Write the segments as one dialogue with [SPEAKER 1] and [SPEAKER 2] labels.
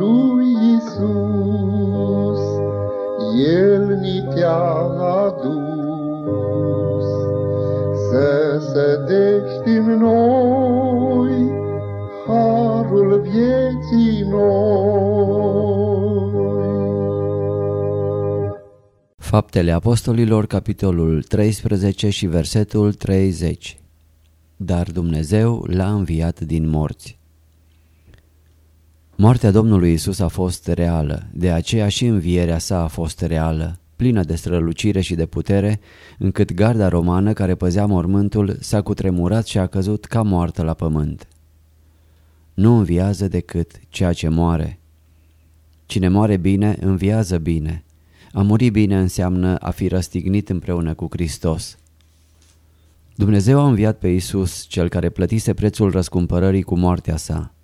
[SPEAKER 1] lui Isus, El ni te-a adus, Să sădești în noi Harul vieții noi.
[SPEAKER 2] Faptele Apostolilor, capitolul 13 și versetul 30 Dar Dumnezeu l-a înviat din morți. Moartea Domnului Isus a fost reală, de aceea și învierea sa a fost reală, plină de strălucire și de putere, încât garda romană care păzea mormântul s-a cutremurat și a căzut ca moartă la pământ. Nu înviază decât ceea ce moare. Cine moare bine, înviază bine. A muri bine înseamnă a fi răstignit împreună cu Hristos. Dumnezeu a înviat pe Isus, cel care plătise prețul răscumpărării cu moartea sa.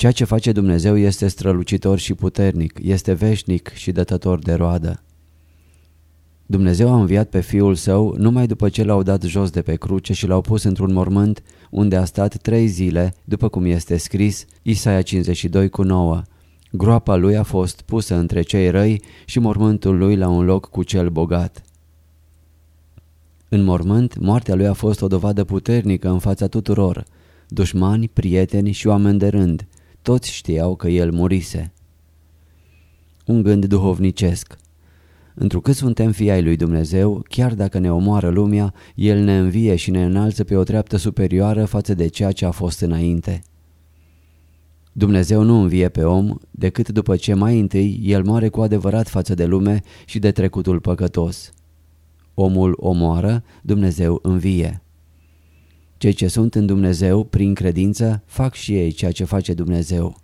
[SPEAKER 2] Ceea ce face Dumnezeu este strălucitor și puternic, este veșnic și dătător de roadă. Dumnezeu a înviat pe Fiul Său numai după ce l-au dat jos de pe cruce și l-au pus într-un mormânt unde a stat trei zile, după cum este scris, Isaia 52 cu 9. Groapa lui a fost pusă între cei răi și mormântul lui la un loc cu cel bogat. În mormânt, moartea lui a fost o dovadă puternică în fața tuturor, dușmani, prieteni și oameni de rând, toți știau că el murise. Un gând duhovnicesc. Întrucât suntem fii ai lui Dumnezeu, chiar dacă ne omoară lumea, El ne învie și ne înalță pe o treaptă superioară față de ceea ce a fost înainte. Dumnezeu nu învie pe om decât după ce mai întâi El moare cu adevărat față de lume și de trecutul păcătos. Omul omoară, Dumnezeu învie. Cei ce sunt în Dumnezeu, prin credință, fac și ei ceea ce face Dumnezeu.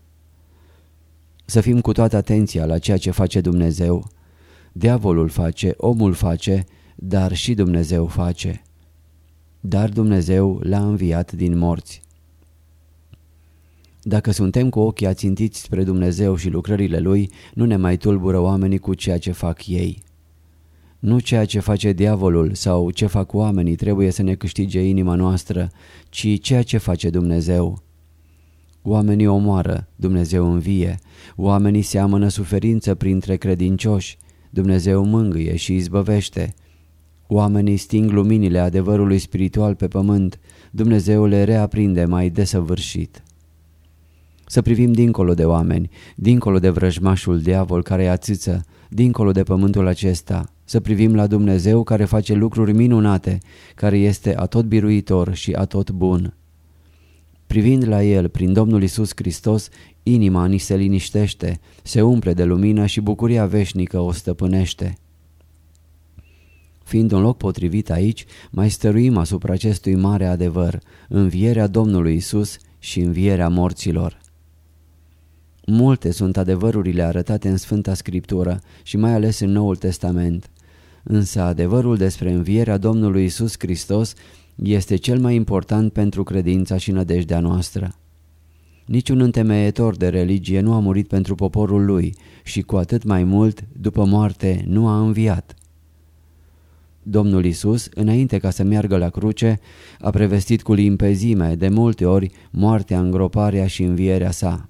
[SPEAKER 2] Să fim cu toată atenția la ceea ce face Dumnezeu. Diavolul face, omul face, dar și Dumnezeu face. Dar Dumnezeu l-a înviat din morți. Dacă suntem cu ochii ațintiți spre Dumnezeu și lucrările Lui, nu ne mai tulbură oamenii cu ceea ce fac ei. Nu ceea ce face diavolul sau ce fac oamenii trebuie să ne câștige inima noastră, ci ceea ce face Dumnezeu. Oamenii omoară, Dumnezeu învie, oamenii seamănă suferință printre credincioși, Dumnezeu mângâie și izbăvește. Oamenii sting luminile adevărului spiritual pe pământ, Dumnezeu le reaprinde mai desăvârșit. Să privim dincolo de oameni, dincolo de vrăjmașul diavol care ațâță, dincolo de pământul acesta, să privim la Dumnezeu care face lucruri minunate, care este atot biruitor și atot bun. Privind la El, prin Domnul Isus Hristos, inima ni se liniștește, se umple de lumină și bucuria veșnică o stăpânește. Fiind un loc potrivit aici, mai stăruim asupra acestui mare adevăr, învierea Domnului Isus și învierea morților. Multe sunt adevărurile arătate în Sfânta Scriptură și mai ales în Noul Testament. Însă adevărul despre învierea Domnului Isus Hristos este cel mai important pentru credința și nădejdea noastră. Niciun întemeietor de religie nu a murit pentru poporul lui și cu atât mai mult, după moarte, nu a înviat. Domnul Isus, înainte ca să meargă la cruce, a prevestit cu limpezime de multe ori moartea, îngroparea și învierea sa.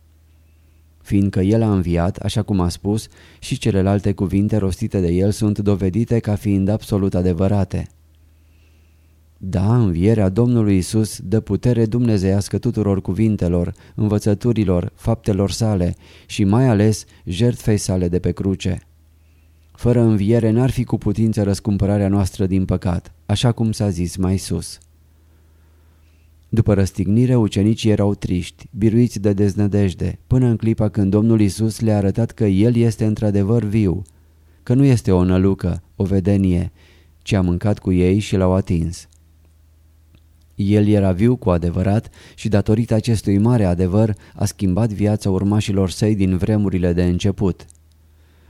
[SPEAKER 2] Fiindcă El a înviat, așa cum a spus, și celelalte cuvinte rostite de El sunt dovedite ca fiind absolut adevărate. Da, învierea Domnului Isus dă putere dumnezeiască tuturor cuvintelor, învățăturilor, faptelor sale și mai ales jertfei sale de pe cruce. Fără înviere n-ar fi cu putință răscumpărarea noastră din păcat, așa cum s-a zis mai sus. După răstignire, ucenicii erau triști, biruiți de deznădejde, până în clipa când Domnul Isus le-a arătat că El este într-adevăr viu, că nu este o nălucă, o vedenie, ci a mâncat cu ei și l-au atins. El era viu cu adevărat și datorită acestui mare adevăr a schimbat viața urmașilor săi din vremurile de început.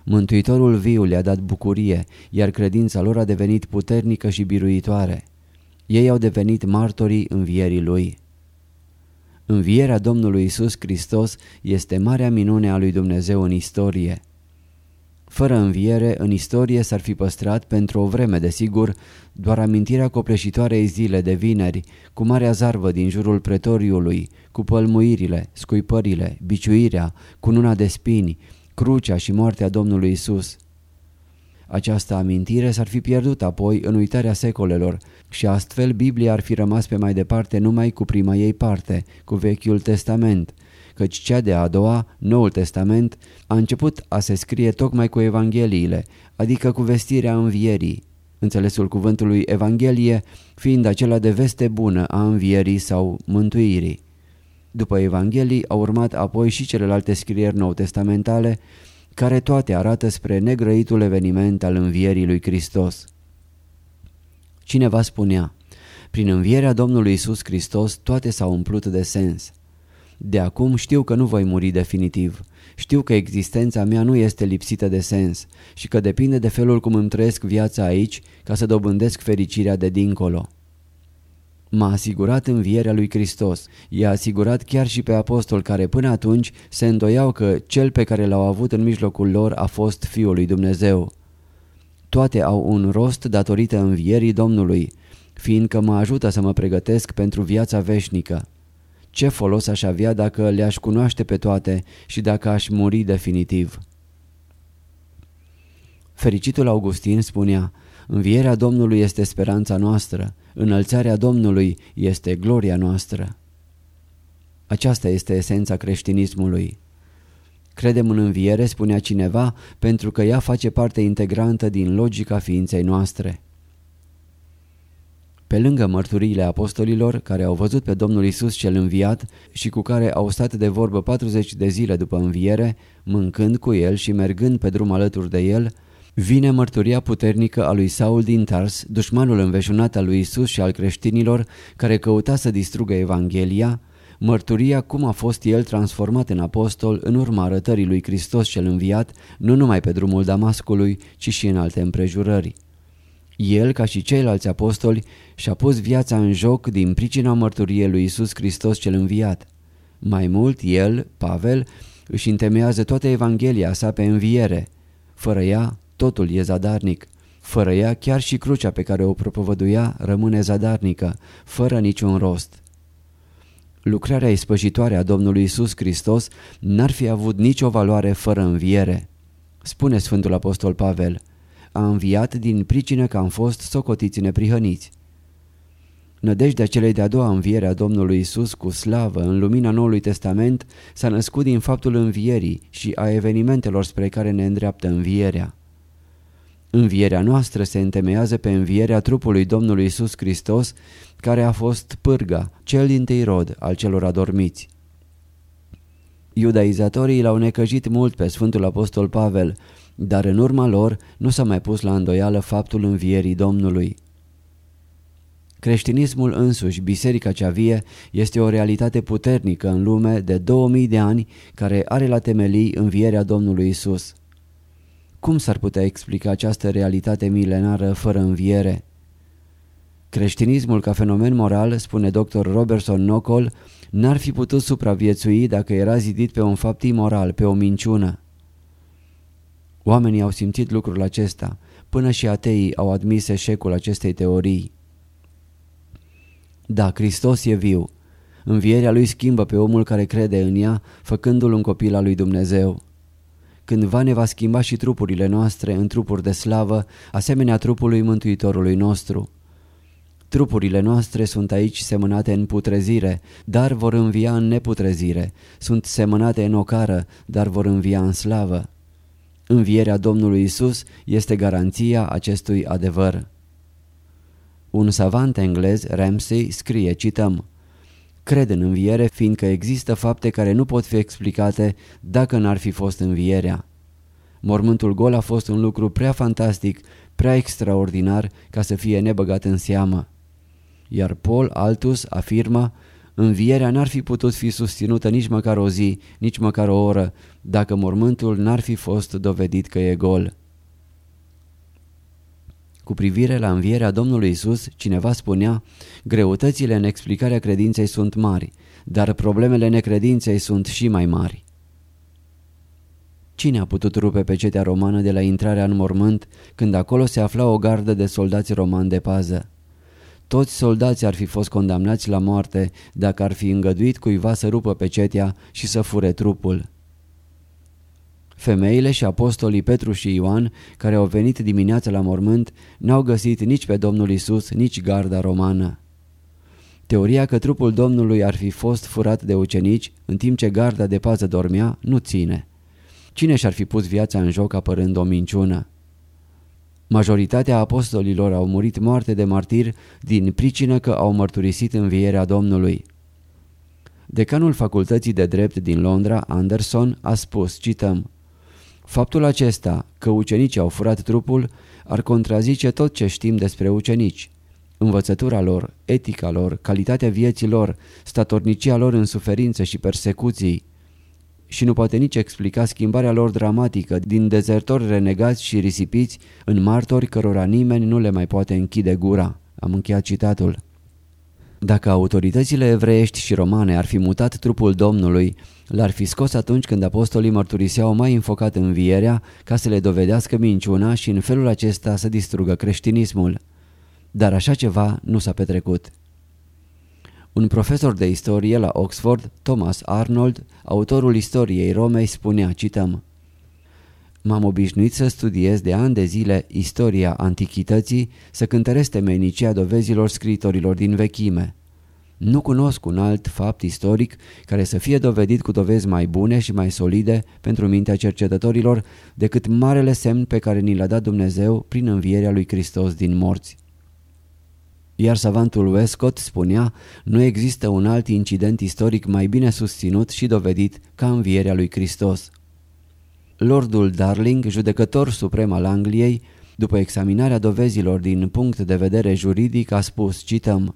[SPEAKER 2] Mântuitorul viu le-a dat bucurie, iar credința lor a devenit puternică și biruitoare. Ei au devenit martorii învierii lui. Învierea Domnului Isus Hristos este marea minune a lui Dumnezeu în istorie. Fără înviere, în istorie s-ar fi păstrat, pentru o vreme desigur, doar amintirea copleșitoarei zile de vineri, cu marea zarvă din jurul pretoriului, cu pălmuirile, scuipările, biciuirea, cununa de spini, crucea și moartea Domnului Isus. Această amintire s-ar fi pierdut apoi în uitarea secolelor și astfel Biblia ar fi rămas pe mai departe numai cu prima ei parte, cu Vechiul Testament, căci cea de a doua, Noul Testament, a început a se scrie tocmai cu Evangheliile, adică cu vestirea învierii. Înțelesul cuvântului Evanghelie fiind acela de veste bună a învierii sau mântuirii. După Evanghelii au urmat apoi și celelalte scrieri nou-testamentale, care toate arată spre negrăitul eveniment al învierii lui Hristos. Cineva spunea, prin învierea Domnului Isus Hristos toate s-au umplut de sens. De acum știu că nu voi muri definitiv. Știu că existența mea nu este lipsită de sens și că depinde de felul cum îmi trăiesc viața aici ca să dobândesc fericirea de dincolo. M-a asigurat învierea lui Hristos. I-a asigurat chiar și pe apostol care până atunci se îndoiau că cel pe care l-au avut în mijlocul lor a fost Fiul lui Dumnezeu. Toate au un rost datorită învierii Domnului, fiindcă mă ajută să mă pregătesc pentru viața veșnică. Ce folos aș avea dacă le-aș cunoaște pe toate și dacă aș muri definitiv? Fericitul Augustin spunea, Învierea Domnului este speranța noastră, înălțarea Domnului este gloria noastră. Aceasta este esența creștinismului. Credem în înviere, spunea cineva, pentru că ea face parte integrantă din logica ființei noastre. Pe lângă mărturiile apostolilor care au văzut pe Domnul Isus cel înviat și cu care au stat de vorbă 40 de zile după înviere, mâncând cu el și mergând pe drum alături de el, vine mărturia puternică a lui Saul din Tars, dușmanul înveșunat al lui Isus și al creștinilor care căuta să distrugă Evanghelia, mărturia cum a fost el transformat în apostol în urma arătării lui Hristos cel înviat, nu numai pe drumul Damascului, ci și în alte împrejurări. El, ca și ceilalți apostoli, și-a pus viața în joc din pricina mărturiei lui Isus Hristos cel înviat. Mai mult, el, Pavel, își întemeiază toată Evanghelia sa pe înviere. Fără ea, totul e zadarnic. Fără ea, chiar și crucea pe care o propovăduia rămâne zadarnică, fără niciun rost. Lucrarea ispășitoare a Domnului Isus Hristos n-ar fi avut nicio valoare fără înviere. Spune Sfântul Apostol Pavel, a înviat din pricină că am fost socotiți neprihăniți. Nădejdea celei de-a doua înviere a Domnului Isus cu slavă în lumina Noului Testament s-a născut din faptul învierii și a evenimentelor spre care ne îndreaptă învierea. Învierea noastră se întemeiază pe învierea trupului Domnului Isus Hristos, care a fost pârga, cel din rod al celor adormiți. Iudaizatorii l-au necăjit mult pe Sfântul Apostol Pavel, dar în urma lor nu s-a mai pus la îndoială faptul învierii Domnului. Creștinismul însuși, biserica cea vie, este o realitate puternică în lume de 2000 de ani care are la temelii învierea Domnului Isus. Cum s-ar putea explica această realitate milenară fără înviere? Creștinismul ca fenomen moral, spune dr. Robertson Nocol, n-ar fi putut supraviețui dacă era zidit pe un fapt imoral, pe o minciună. Oamenii au simțit lucrul acesta, până și ateii au admis eșecul acestei teorii. Da, Hristos e viu. Învierea lui schimbă pe omul care crede în ea, făcându-l un copil al lui Dumnezeu. Cândva ne va schimba și trupurile noastre în trupuri de slavă, asemenea trupului Mântuitorului nostru. Trupurile noastre sunt aici semănate în putrezire, dar vor învia în neputrezire. Sunt semănate în ocară, dar vor învia în slavă. Învierea Domnului Isus este garanția acestui adevăr. Un savant englez, Ramsey, scrie, cităm, Cred în înviere fiindcă există fapte care nu pot fi explicate dacă n-ar fi fost învierea. Mormântul gol a fost un lucru prea fantastic prea extraordinar ca să fie nebăgat în seamă. Iar Paul Altus afirmă, învierea n-ar fi putut fi susținută nici măcar o zi, nici măcar o oră, dacă mormântul n-ar fi fost dovedit că e gol. Cu privire la învierea Domnului Isus, cineva spunea, greutățile în explicarea credinței sunt mari, dar problemele necredinței sunt și mai mari. Cine a putut rupe pe cetea romană de la intrarea în mormânt când acolo se afla o gardă de soldați romani de pază? Toți soldații ar fi fost condamnați la moarte dacă ar fi îngăduit cuiva să rupă pe cetea și să fure trupul. Femeile și apostolii Petru și Ioan, care au venit dimineața la mormânt, n-au găsit nici pe Domnul Isus, nici garda romană. Teoria că trupul Domnului ar fi fost furat de ucenici, în timp ce garda de pază dormea, nu ține. Cine și-ar fi pus viața în joc apărând o minciună? Majoritatea apostolilor au murit moarte de martir din pricină că au mărturisit învierea Domnului. Decanul Facultății de Drept din Londra, Anderson, a spus, cităm, Faptul acesta, că ucenicii au furat trupul, ar contrazice tot ce știm despre ucenici. Învățătura lor, etica lor, calitatea vieții lor, statornicia lor în suferință și persecuții, și nu poate nici explica schimbarea lor dramatică din dezertori renegați și risipiți în martori cărora nimeni nu le mai poate închide gura. Am încheiat citatul. Dacă autoritățile evreiești și romane ar fi mutat trupul Domnului, l-ar fi scos atunci când apostolii mărturiseau mai înfocat învierea ca să le dovedească minciuna și în felul acesta să distrugă creștinismul. Dar așa ceva nu s-a petrecut. Un profesor de istorie la Oxford, Thomas Arnold, autorul istoriei Romei, spunea, cităm, M-am obișnuit să studiez de ani de zile istoria antichității, să cântăresc temenicia dovezilor scritorilor din vechime. Nu cunosc un alt fapt istoric care să fie dovedit cu dovezi mai bune și mai solide pentru mintea cercetătorilor decât marele semn pe care ni l-a dat Dumnezeu prin învierea lui Hristos din morți. Iar savantul Westcott spunea, nu există un alt incident istoric mai bine susținut și dovedit ca învierea lui Hristos. Lordul Darling, judecător suprem al Angliei, după examinarea dovezilor din punct de vedere juridic, a spus, cităm,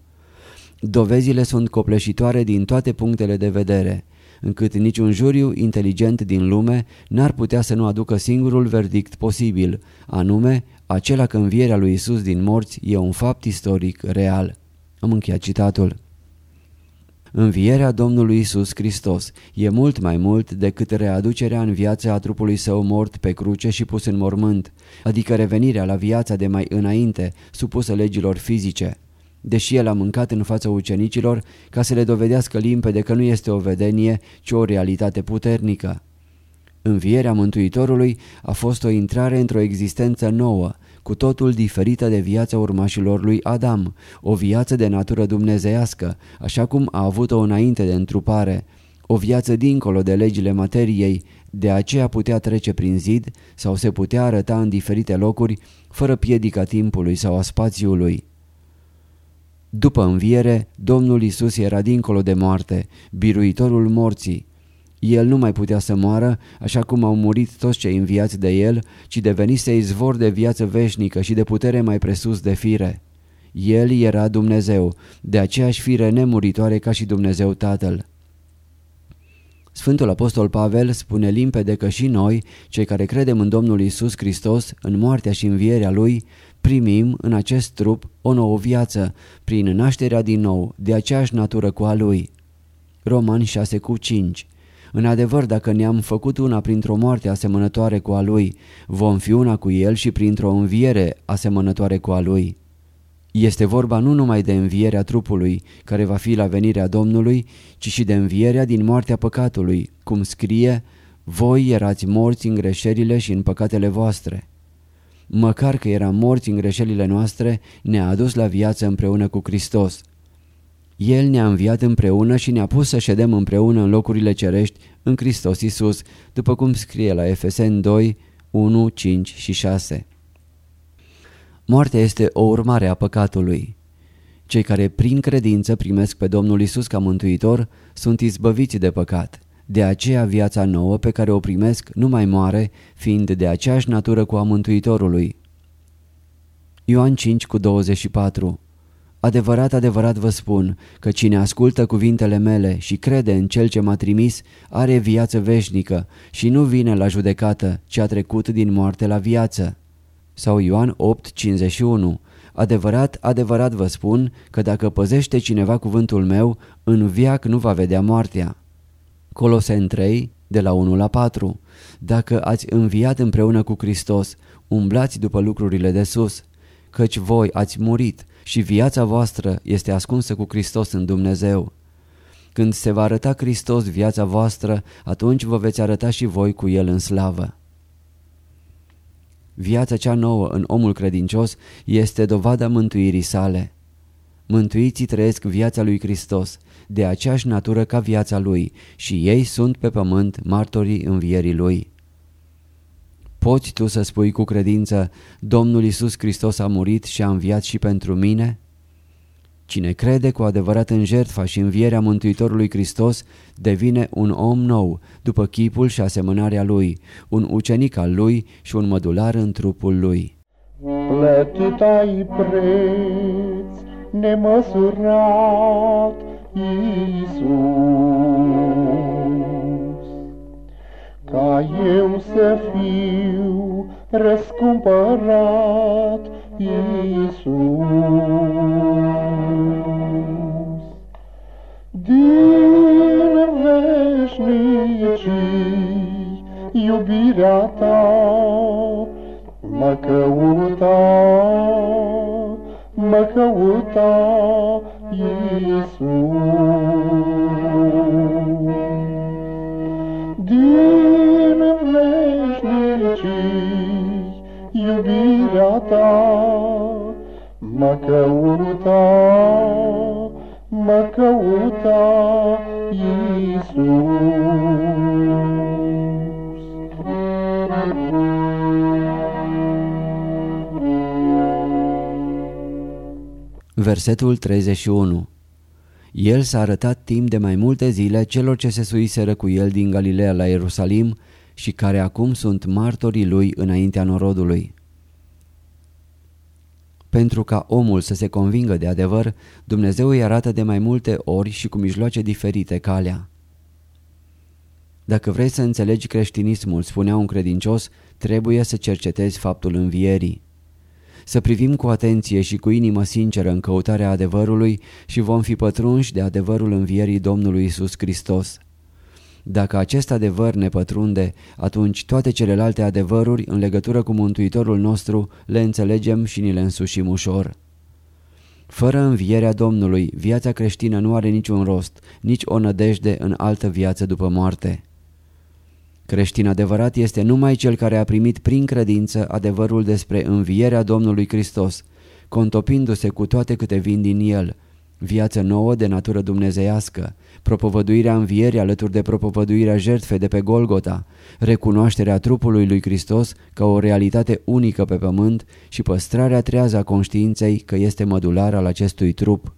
[SPEAKER 2] Dovezile sunt copleșitoare din toate punctele de vedere, încât niciun juriu inteligent din lume n-ar putea să nu aducă singurul verdict posibil, anume acela că învierea lui Isus din morți e un fapt istoric real. Am încheiat citatul. Învierea Domnului Isus Hristos e mult mai mult decât readucerea în viață a trupului său mort pe cruce și pus în mormânt, adică revenirea la viața de mai înainte, supusă legilor fizice. Deși el a mâncat în fața ucenicilor ca să le dovedească limpede că nu este o vedenie, ci o realitate puternică. Învierea Mântuitorului a fost o intrare într-o existență nouă, cu totul diferită de viața urmașilor lui Adam, o viață de natură dumnezeiască, așa cum a avut-o înainte de întrupare, o viață dincolo de legile materiei, de aceea putea trece prin zid sau se putea arăta în diferite locuri, fără piedica timpului sau a spațiului. După înviere, Domnul Isus era dincolo de moarte, biruitorul morții, el nu mai putea să moară, așa cum au murit toți cei înviați de el, ci devenise izvor de viață veșnică și de putere mai presus de fire. El era Dumnezeu, de aceeași fire nemuritoare ca și Dumnezeu Tatăl. Sfântul Apostol Pavel spune limpede că și noi, cei care credem în Domnul Isus Hristos, în moartea și învierea Lui, primim în acest trup o nouă viață, prin nașterea din nou, de aceeași natură cu a Lui. Roman 6 cu 5 în adevăr, dacă ne-am făcut una printr-o moarte asemănătoare cu a lui, vom fi una cu el și printr-o înviere asemănătoare cu a lui. Este vorba nu numai de învierea trupului, care va fi la venirea Domnului, ci și de învierea din moartea păcatului, cum scrie, voi erați morți în greșelile și în păcatele voastre. Măcar că eram morți în greșelile noastre, ne-a adus la viață împreună cu Hristos. El ne-a înviat împreună și ne-a pus să ședem împreună în locurile cerești în Hristos Iisus, după cum scrie la Efeseni 2, 1, 5 și 6. Moartea este o urmare a păcatului. Cei care prin credință primesc pe Domnul Isus ca mântuitor sunt izbăviți de păcat. De aceea viața nouă pe care o primesc nu mai moare, fiind de aceeași natură cu a Mântuitorului. Ioan 5 cu 24 Adevărat, adevărat vă spun că cine ascultă cuvintele mele și crede în cel ce m-a trimis are viață veșnică și nu vine la judecată, ci a trecut din moarte la viață. Sau Ioan 8, 51 Adevărat, adevărat vă spun că dacă păzește cineva cuvântul meu, în viac nu va vedea moartea. Colosen 3, de la 1 la 4 Dacă ați înviat împreună cu Hristos, umblați după lucrurile de sus, căci voi ați murit și viața voastră este ascunsă cu Hristos în Dumnezeu. Când se va arăta Hristos viața voastră, atunci vă veți arăta și voi cu El în slavă. Viața cea nouă în omul credincios este dovada mântuirii sale. Mântuiții trăiesc viața lui Hristos, de aceeași natură ca viața lui și ei sunt pe pământ martorii învierii lui. Poți tu să spui cu credință, Domnul Isus Hristos a murit și a înviat și pentru mine? Cine crede cu adevărat în jertfa și învierea Mântuitorului Hristos devine un om nou, după chipul și asemănarea lui, un ucenic al lui și un mădular în trupul lui.
[SPEAKER 1] Plătit ai preț nemăsurat, Iisus, ca eu să fiu răscumpărat, Iisus. Din veșnicii iubirea ta mă căuta, mă căuta, Iisus. Din veșnicii iubirea ta mă căuta, mă căuta, Iisus.
[SPEAKER 2] Versetul 31 El s-a arătat timp de mai multe zile celor ce se suiseră cu el din Galileea la Ierusalim și care acum sunt martorii lui înaintea norodului. Pentru ca omul să se convingă de adevăr, Dumnezeu îi arată de mai multe ori și cu mijloace diferite calea. Dacă vrei să înțelegi creștinismul, spunea un credincios, trebuie să cercetezi faptul învierii. Să privim cu atenție și cu inimă sinceră în căutarea adevărului și vom fi pătrunși de adevărul învierii Domnului Isus Hristos. Dacă acest adevăr ne pătrunde, atunci toate celelalte adevăruri în legătură cu Mântuitorul nostru le înțelegem și ni le însușim ușor. Fără învierea Domnului, viața creștină nu are niciun rost, nici o nădejde în altă viață după moarte. Creștin adevărat este numai cel care a primit prin credință adevărul despre învierea Domnului Hristos, contopindu-se cu toate câte vin din el, viață nouă de natură dumnezeiască, propovăduirea învierii alături de propovăduirea jertfei de pe Golgota, recunoașterea trupului lui Hristos ca o realitate unică pe pământ și păstrarea trează a conștiinței că este mădular al acestui trup.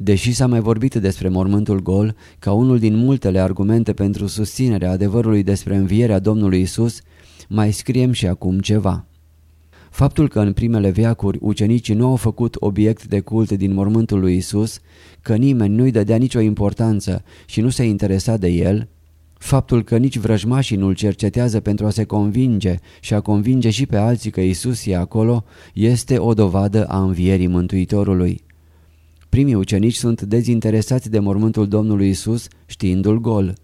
[SPEAKER 2] Deși s-a mai vorbit despre mormântul gol ca unul din multele argumente pentru susținerea adevărului despre învierea Domnului Isus, mai scriem și acum ceva. Faptul că în primele veacuri ucenicii nu au făcut obiect de cult din mormântul lui Isus, că nimeni nu-i dădea nicio importanță și nu se interesa de el, faptul că nici vrăjmașii nu-l cercetează pentru a se convinge și a convinge și pe alții că Isus e acolo, este o dovadă a învierii Mântuitorului. Primii ucenici sunt dezinteresați de mormântul Domnului Isus știindu-l gol.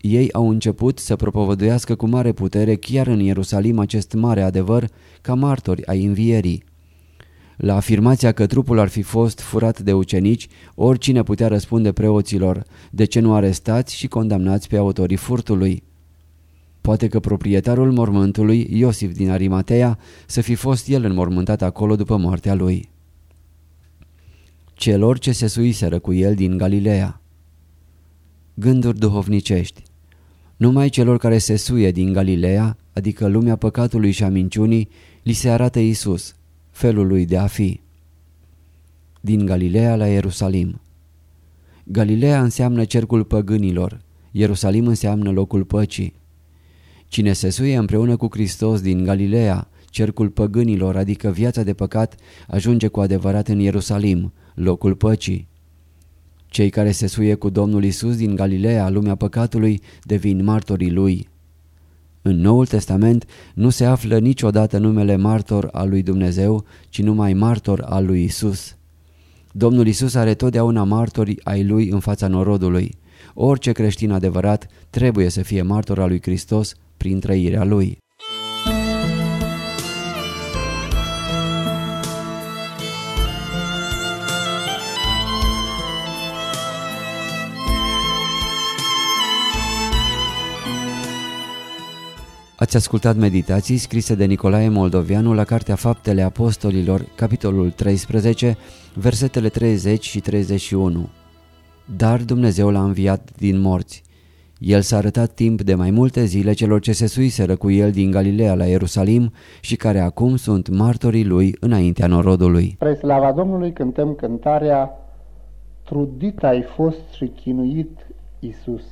[SPEAKER 2] Ei au început să propovăduiască cu mare putere chiar în Ierusalim acest mare adevăr ca martori ai învierii. La afirmația că trupul ar fi fost furat de ucenici, oricine putea răspunde preoților, de ce nu arestați și condamnați pe autorii furtului? Poate că proprietarul mormântului, Iosif din Arimatea, să fi fost el înmormântat acolo după moartea lui. Celor ce se suiseră cu el din Galileea Gânduri duhovnicești numai celor care se suie din Galileea, adică lumea păcatului și a minciunii, li se arată Isus, felul lui de a fi. Din Galileea la Ierusalim Galileea înseamnă cercul păgânilor, Ierusalim înseamnă locul păcii. Cine se suie împreună cu Hristos din Galileea, Cercul păgânilor, adică viața de păcat, ajunge cu adevărat în Ierusalim, locul păcii. Cei care se suie cu Domnul Isus din Galileea, lumea păcatului, devin martorii lui. În Noul Testament nu se află niciodată numele martor al lui Dumnezeu, ci numai martor al lui Isus. Domnul Isus are totdeauna martori ai lui în fața norodului. Orice creștin adevărat trebuie să fie martor al lui Hristos prin trăirea lui. Ați ascultat meditații scrise de Nicolae Moldovianu la Cartea Faptele Apostolilor, capitolul 13, versetele 30 și 31. Dar Dumnezeu l-a înviat din morți. El s-a arătat timp de mai multe zile celor ce se suiseră cu el din Galileea la Ierusalim și care acum sunt martorii lui înaintea norodului.
[SPEAKER 1] Spre slava Domnului cântăm cântarea Trudit ai fost și chinuit Iisus.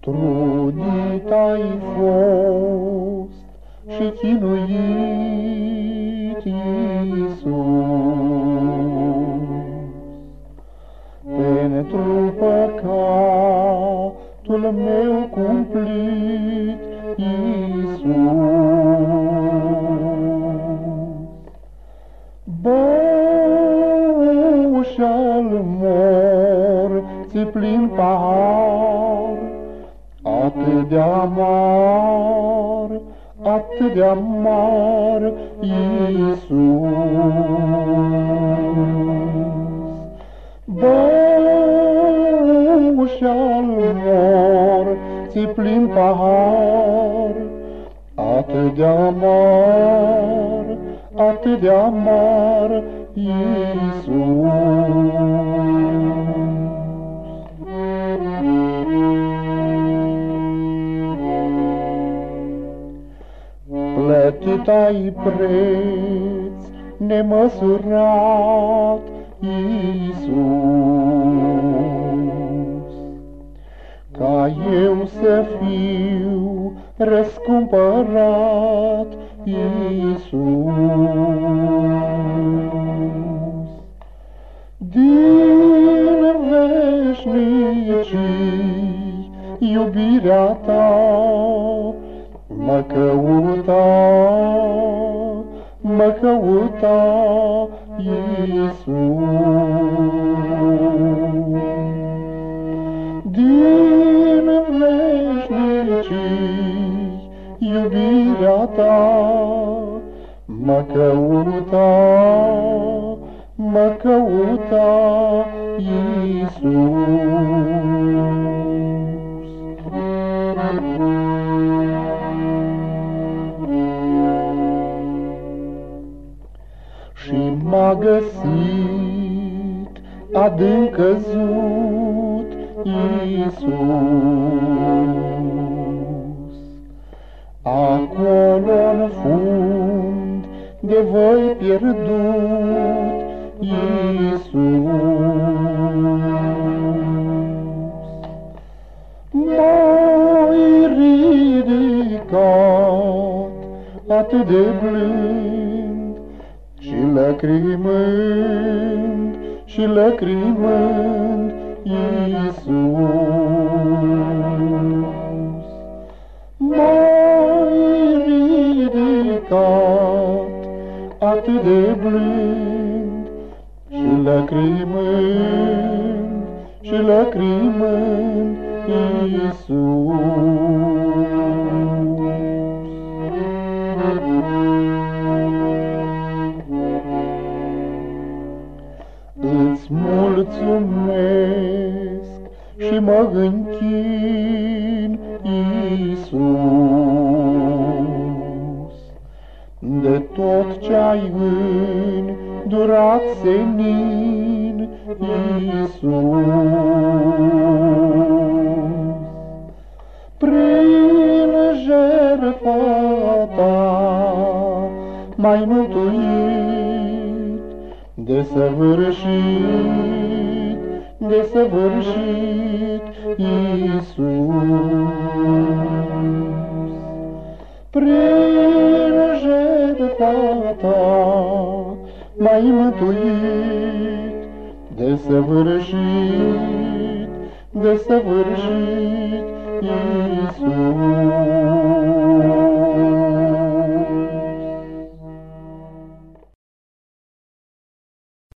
[SPEAKER 1] Trudit ai fost și chinuit Iisus, păcatul meu cumplit, Iisus. Băuș-al morții plin pahar, atât de amar, atât de amar, Iisus. Băuș-al morții plin pahar, atât de amar, atât de amar, Iisus. Plătit ai preț nemăsurat, Iisus. Eu să fiu răscumpărat, Iisus. Din veșnicii iubirea ta mă căuta, mă căuta, Iisus. Din iubirea ta mă căuta, mă căuta, Iisus. Și m-a găsit adânc căzut Iisus. Acolo-n fund de voi pierdut Iisus. M-ai ridicat atât de blând și lăcrimând și lăcrimând Iisus. M-ai ridicat atât de blând și lăcrimând și lăcrimând Îți mulțumesc și mă închin, Iisus, de tot ce-ai îndurat senin, Prin jertfa ta mai mântuit, desăvârșit, desăvârșit, Iisus. Prin jertfa ta mai mântuit, desăvârșit, desăvârșit, Iisus.